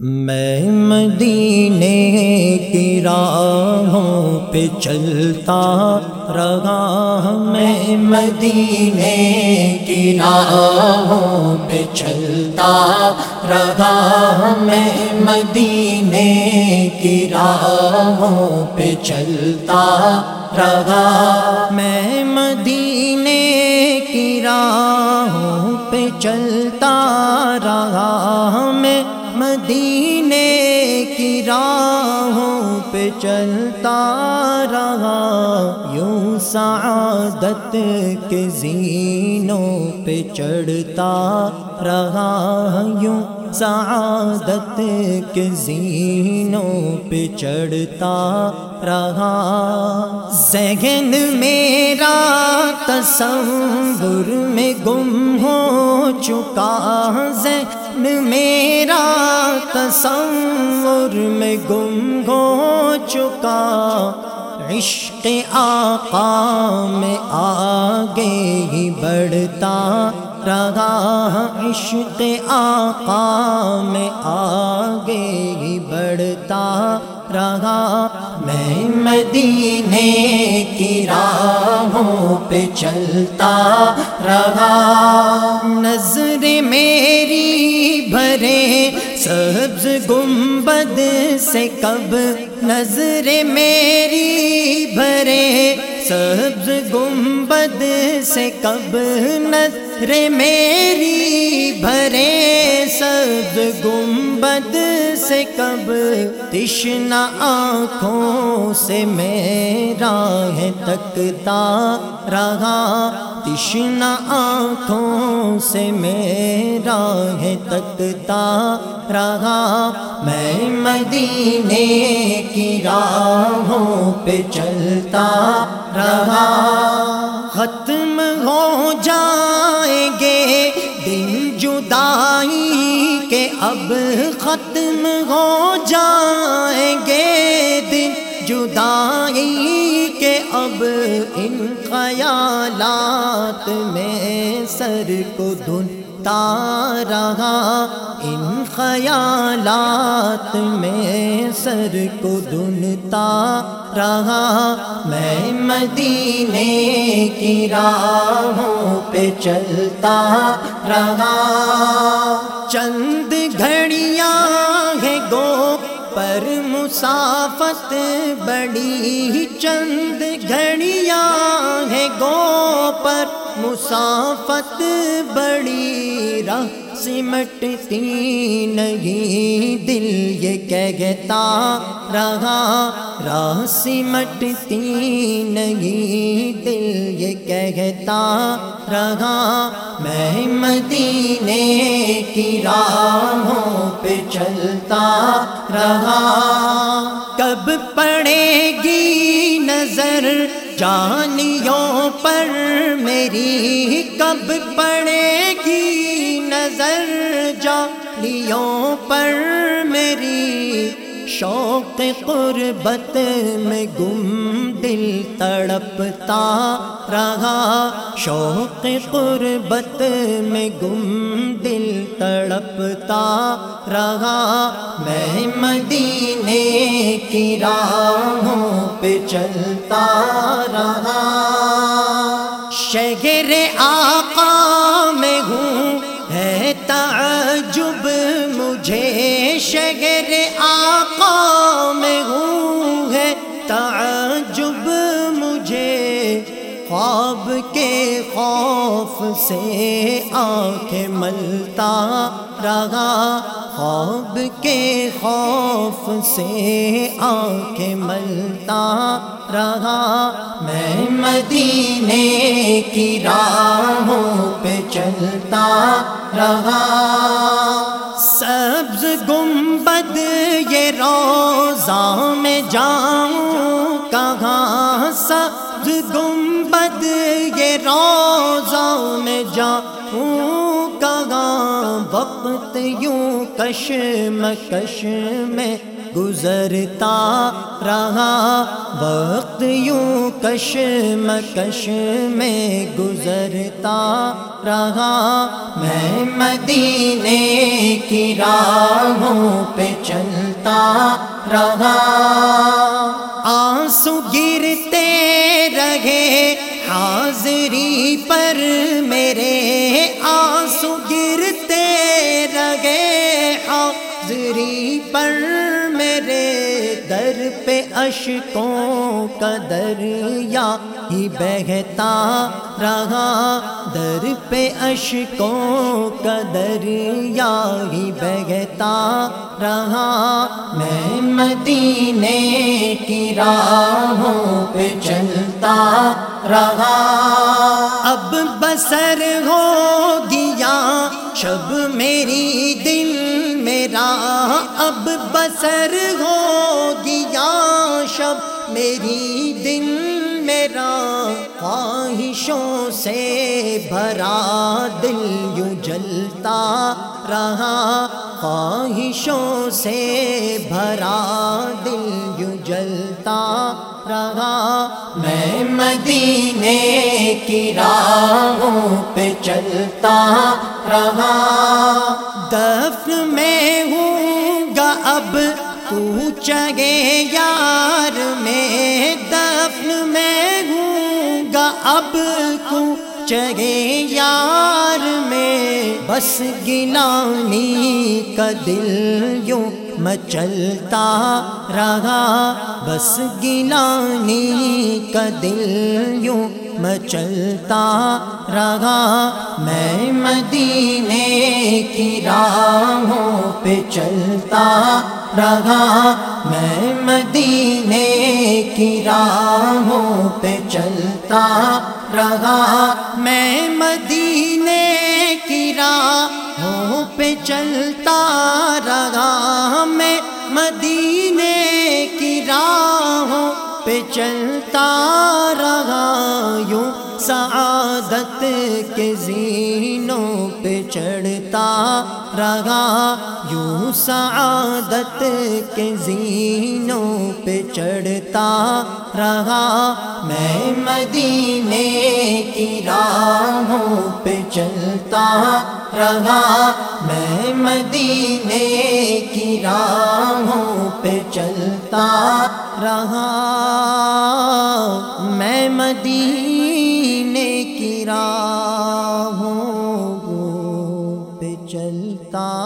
میں مدینے کی راہوں پہ چلتا رہا میں مدینے کی راہوں پہ چلتا رہا میں مدینے کی راہوں پہ چلتا رہا۔ میں مدینے کی راہوں پہ چلتا رہا میں مدینے کی راہوں پہ چلتا رہا، یوں سعادت کے زینوں پہ چڑھتا رہا، یوں سعادت کے زینوں پہ چڑھتا رہا۔ ذہن میرا تصور میں گم ہو چکا ذہن میرا تصور میں گم ہو چکا۔ عشق آقا میں آگے ہی بڑھتا رہا۔ عشق آقا میں آگے ہی بڑھتا رہا۔ میں مدینے کی راہوں پہ چلتا رہا۔ نظر میری بھرے سبز گنبد سے کب نظر میری بھرے؟ سبز گنبد سے کب نظر میری بھرے؟ سبز گنبد سے کب تشنا آنکھوں سے میرا ہے تکتا رہا تشنا آنکھوں سے میرا ہے تکتا رہا میں مدینے کی راہوں پہ چلتا رہا ختم ہو جائیں گے دن جدائی اب ختم ہو جائیں گے دن جدائی کے اب ان خیالات میں سر کو دھنتا رہا۔ ان خیالات میں سر کو دھنتا رہا۔ میں مدینے کی راہوں پہ چلتا رہا۔ مسافت بڑی چند گھڑیاں ہے گو پر۔ مسافت بڑی راہ سمٹتی نہیں۔ دل یہ کہتا رہا، راہ سمٹتی نہیں۔ دل یہ کہتا رہا، میں مدینے کی راہوں پہ چلتا رہا۔ کب پڑے گی نظر؟ جانیوں پر میری کب پڑے گی نظر؟ جانیوں پر میری شوق قربت میں گم دل تڑپتا رہا۔ شوق قربت میں گم دل تڑپتا رہا۔ میں مدینے کی راہوں پہ چلتا رہا۔ شہر آقا سے آنکھیں ملتا رہا، خواب کے خوف سے آنکھیں ملتا رہا۔ میں مدینے کی راہوں پہ چلتا رہا۔ سبز گنبد یہ روزہ میں جاؤں، کہاں سبز گنبد یہ روزہ میں جاؤں کہاں وقت یوں کش مکش میں گزرتا رہا؟ وقت یوں کش مکش میں گزرتا رہا؟ میں مدینے کی راہوں پہ چلتا رہا۔ آنسو گرتے پر میں اشکوں کا دریا ہی بہتا رہا۔ در پہ اشکوں کا دریا ہی بہتا رہا۔ میں مدینے کی راہوں پہ چلتا رہا۔ اب بسر ہو گیا شب میری دل میرا اب بسر ہو گیا میری دل میرا خواہشوں سے بھرا، دل یوں جلتا رہا، خواہشوں سے بھرا، دل یوں جلتا رہا۔ میں مدینے کی راہوں پہ چلتا رہا۔ دفن میں ہوں گا اب چگے یار میں دفن میں ہوں گا اب کو چگے یار میں؟ بس گلانی کا دل یوں مچلتا رہا۔ بس گلانی کا دل یوں مچلتا رہا۔ میں مدینے کی راہوں پہ چلتا رہا میں مدینے کی راہوں پہ چلتا رہا میں مدینے کی راہوں پہ چلتا رہا میں مدینے کی راہوں پہ چلتا رہا یوں سعادت کے زینوں پہ چڑھتا رہا، یوں سعادت کے زینوں پہ چڑھتا رہا۔ میں مدینے کی راہوں پہ چلتا رہا۔ میں مدینے کی راہوں پہ چلتا رہا۔ میں مدینے کی راہ گرفتار